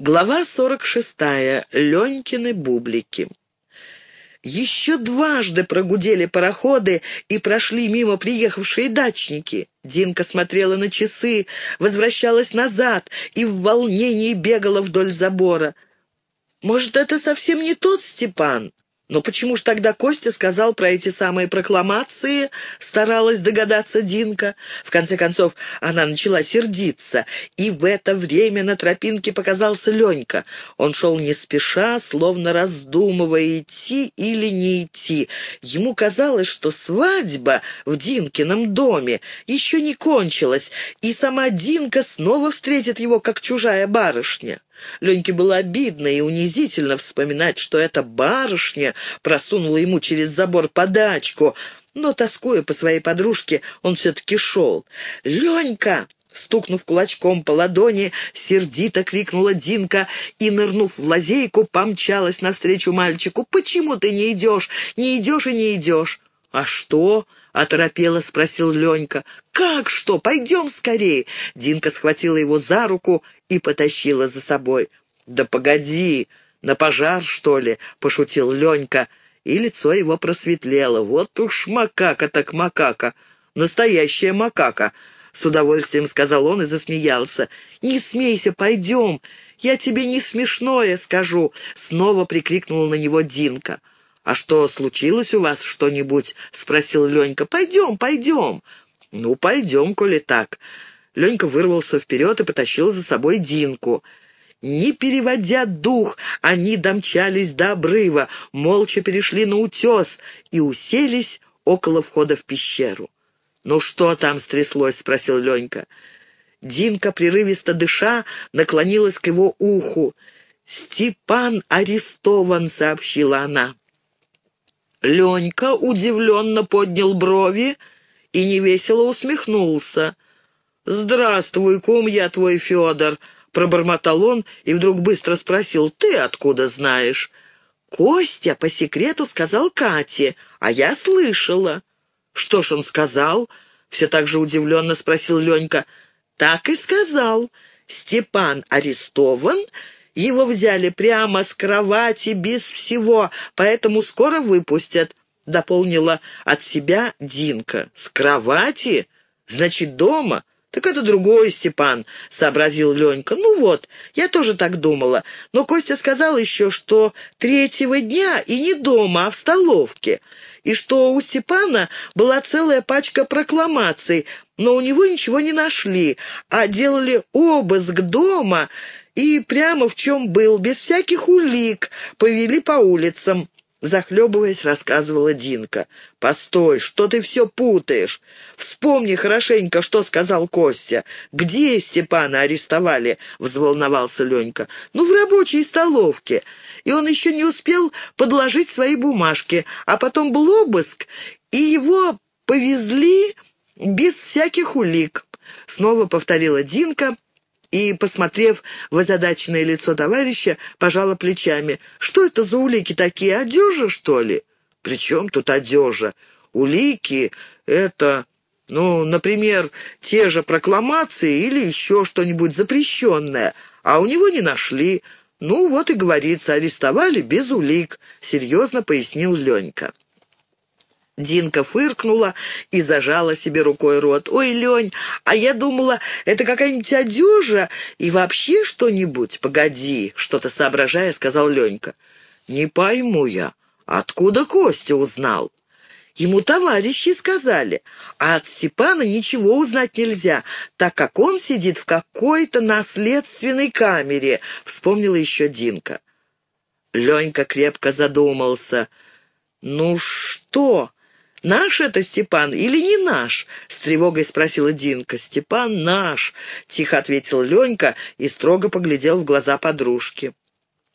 Глава 46. Ленькины бублики. Еще дважды прогудели пароходы и прошли мимо приехавшие дачники. Динка смотрела на часы, возвращалась назад и в волнении бегала вдоль забора. «Может, это совсем не тот Степан?» Но почему ж тогда Костя сказал про эти самые прокламации, старалась догадаться Динка. В конце концов, она начала сердиться, и в это время на тропинке показался Ленька. Он шел не спеша, словно раздумывая, идти или не идти. Ему казалось, что свадьба в Динкином доме еще не кончилась, и сама Динка снова встретит его, как чужая барышня. Леньке было обидно и унизительно вспоминать, что эта барышня просунула ему через забор подачку, но, тоскуя по своей подружке, он все-таки шел. «Ленька!» Стукнув кулачком по ладони, сердито крикнула Динка и, нырнув в лазейку, помчалась навстречу мальчику. «Почему ты не идешь? Не идешь и не идешь!» «А что?» — оторопело спросил Ленька. «Как что? Пойдем скорее!» Динка схватила его за руку и потащила за собой. «Да погоди! На пожар, что ли?» — пошутил Ленька, и лицо его просветлело. «Вот уж макака так макака! Настоящая макака!» С удовольствием сказал он и засмеялся. «Не смейся, пойдем! Я тебе не смешное скажу!» Снова прикрикнула на него Динка. «А что, случилось у вас что-нибудь?» — спросил Ленька. «Пойдем, пойдем». «Ну, пойдем, коли так». Ленька вырвался вперед и потащил за собой Динку. Не переводя дух, они домчались до обрыва, молча перешли на утес и уселись около входа в пещеру. «Ну что там стряслось?» — спросил Ленька. Динка, прерывисто дыша, наклонилась к его уху. «Степан арестован», — сообщила она. Ленька удивленно поднял брови и невесело усмехнулся. «Здравствуй, кум, я твой Федор», — пробормотал он и вдруг быстро спросил, «Ты откуда знаешь?» «Костя по секрету сказал Кате, а я слышала». «Что ж он сказал?» — все так же удивленно спросил Ленька. «Так и сказал. Степан арестован, его взяли прямо с кровати, без всего, поэтому скоро выпустят», — дополнила от себя Динка. «С кровати? Значит, дома?» «Так это другой Степан», — сообразил Ленька. «Ну вот, я тоже так думала. Но Костя сказал еще, что третьего дня и не дома, а в столовке. И что у Степана была целая пачка прокламаций, но у него ничего не нашли, а делали обыск дома и прямо в чем был, без всяких улик, повели по улицам. Захлебываясь, рассказывала Динка. «Постой, что ты все путаешь? Вспомни хорошенько, что сказал Костя. Где Степана арестовали?» — взволновался Ленька. «Ну, в рабочей столовке. И он еще не успел подложить свои бумажки. А потом был обыск, и его повезли без всяких улик». Снова повторила Динка, и, посмотрев в озадаченное лицо товарища, пожала плечами. «Что это за улики такие? Одежа, что ли?» «При чем тут одежа? Улики — это, ну, например, те же прокламации или еще что-нибудь запрещенное, а у него не нашли. Ну, вот и говорится, арестовали без улик», — серьезно пояснил Ленька. Динка фыркнула и зажала себе рукой рот. «Ой, Лень, а я думала, это какая-нибудь одежа и вообще что-нибудь. Погоди, что-то соображая, сказал Ленька. Не пойму я, откуда Костя узнал?» Ему товарищи сказали, а от Степана ничего узнать нельзя, так как он сидит в какой-то наследственной камере, вспомнила еще Динка. Ленька крепко задумался. «Ну что?» «Наш это Степан или не наш?» — с тревогой спросила Динка. «Степан наш», — тихо ответил Ленька и строго поглядел в глаза подружки.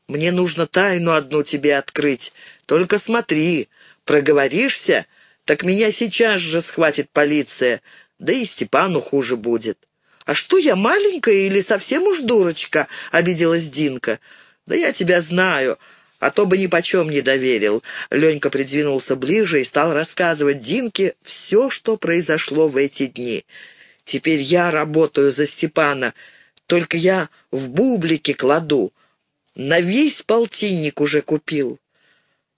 «Мне нужно тайну одну тебе открыть. Только смотри, проговоришься, так меня сейчас же схватит полиция, да и Степану хуже будет». «А что, я маленькая или совсем уж дурочка?» — обиделась Динка. «Да я тебя знаю а то бы ни почем не доверил». Ленька придвинулся ближе и стал рассказывать Динке все, что произошло в эти дни. «Теперь я работаю за Степана, только я в бублике кладу. На весь полтинник уже купил».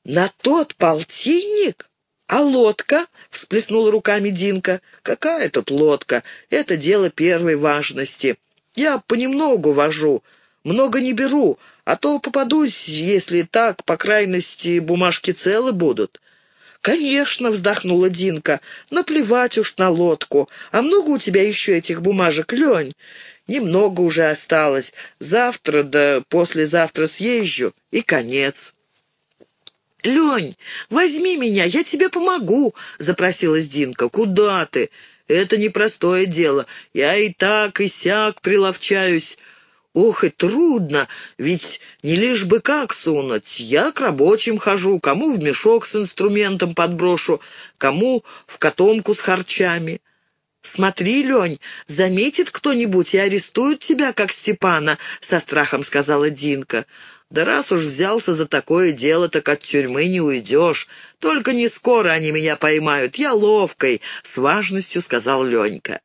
«На тот полтинник?» «А лодка?» — всплеснула руками Динка. «Какая тут лодка? Это дело первой важности. Я понемногу вожу, много не беру, а то попадусь, если так, по крайности, бумажки целы будут». «Конечно», — вздохнула Динка, — «наплевать уж на лодку. А много у тебя еще этих бумажек, Лень?» «Немного уже осталось. Завтра да послезавтра съезжу, и конец». «Лень, возьми меня, я тебе помогу», — запросилась Динка. «Куда ты? Это непростое дело. Я и так, и сяк приловчаюсь. Ох, и трудно, ведь не лишь бы как сунуть. Я к рабочим хожу, кому в мешок с инструментом подброшу, кому в котомку с харчами». «Смотри, Лень, заметит кто-нибудь и арестуют тебя, как Степана», — со страхом сказала Динка. Да раз уж взялся за такое дело, так от тюрьмы не уйдешь. Только не скоро они меня поймают, я ловкой», — с важностью сказал Ленька.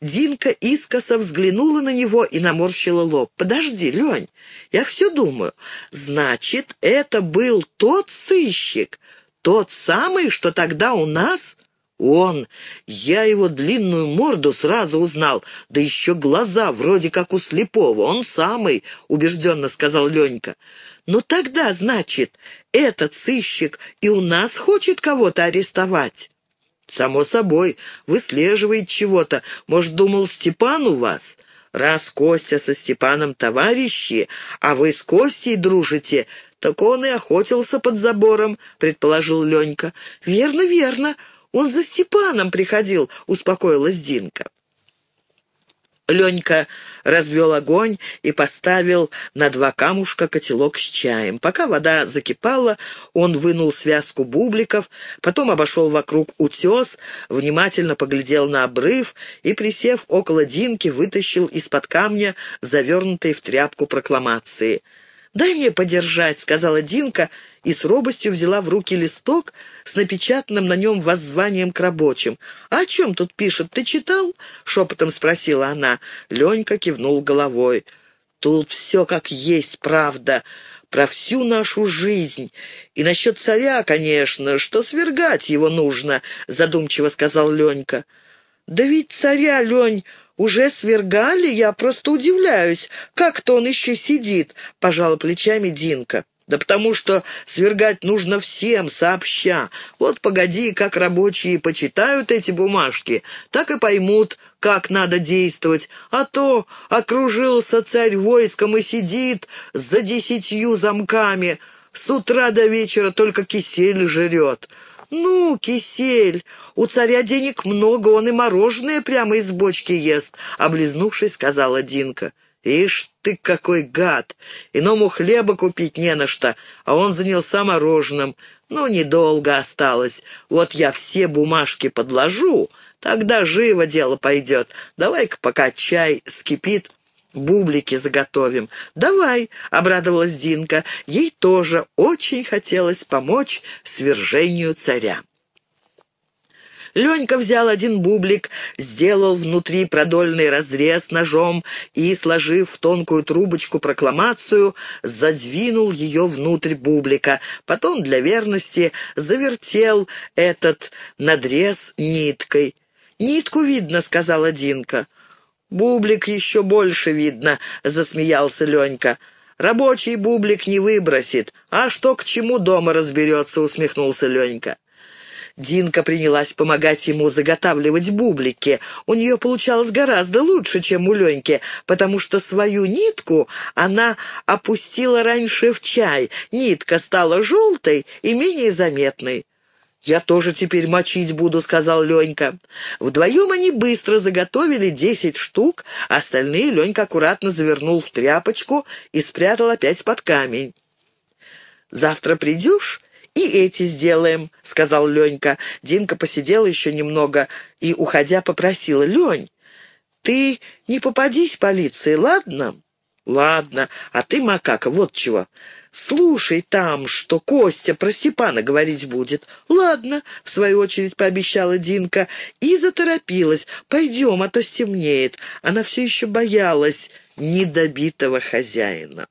Динка искоса взглянула на него и наморщила лоб. «Подожди, Лень, я все думаю. Значит, это был тот сыщик, тот самый, что тогда у нас...» Он! Я его длинную морду сразу узнал, да еще глаза вроде как у слепого. Он самый, — убежденно сказал Ленька. Ну тогда, значит, этот сыщик и у нас хочет кого-то арестовать? Само собой, выслеживает чего-то. Может, думал, Степан у вас? Раз Костя со Степаном товарищи, а вы с Костей дружите, так он и охотился под забором, — предположил Ленька. Верно, верно. Он за Степаном приходил», — успокоилась Динка. Ленька развел огонь и поставил на два камушка котелок с чаем. Пока вода закипала, он вынул связку бубликов, потом обошел вокруг утес, внимательно поглядел на обрыв и, присев около Динки, вытащил из-под камня завернутые в тряпку прокламации. «Дай мне подержать», — сказала Динка и с робостью взяла в руки листок с напечатанным на нем воззванием к рабочим. «А о чем тут пишет? Ты читал?» — шепотом спросила она. Ленька кивнул головой. «Тут все как есть, правда, про всю нашу жизнь. И насчет царя, конечно, что свергать его нужно», — задумчиво сказал Ленька. «Да ведь царя, Лень, уже свергали, я просто удивляюсь, как-то он еще сидит», — пожала плечами Динка. Да потому что свергать нужно всем сообща. Вот погоди, как рабочие почитают эти бумажки, так и поймут, как надо действовать. А то окружился царь войском и сидит за десятью замками. С утра до вечера только кисель жрет. «Ну, кисель, у царя денег много, он и мороженое прямо из бочки ест», — облизнувшись, сказала Динка. «Ишь ты какой гад! Иному хлеба купить не на что, а он занялся мороженым. Ну, недолго осталось. Вот я все бумажки подложу, тогда живо дело пойдет. Давай-ка пока чай скипит, бублики заготовим. «Давай», — обрадовалась Динка, ей тоже очень хотелось помочь свержению царя. Ленька взял один бублик, сделал внутри продольный разрез ножом и, сложив в тонкую трубочку прокламацию, задвинул ее внутрь бублика. Потом для верности завертел этот надрез ниткой. «Нитку видно», — сказала Динка. «Бублик еще больше видно», — засмеялся Ленька. «Рабочий бублик не выбросит. А что к чему дома разберется», — усмехнулся Ленька. Динка принялась помогать ему заготавливать бублики. У нее получалось гораздо лучше, чем у Леньки, потому что свою нитку она опустила раньше в чай. Нитка стала желтой и менее заметной. «Я тоже теперь мочить буду», — сказал Ленька. Вдвоем они быстро заготовили десять штук, остальные Ленька аккуратно завернул в тряпочку и спрятал опять под камень. «Завтра придешь?» «И эти сделаем», — сказал Ленька. Динка посидела еще немного и, уходя, попросила. «Лень, ты не попадись полиции, ладно?» «Ладно, а ты, макака, вот чего. Слушай там, что Костя про Степана говорить будет». «Ладно», — в свою очередь пообещала Динка и заторопилась. «Пойдем, а то стемнеет». Она все еще боялась недобитого хозяина.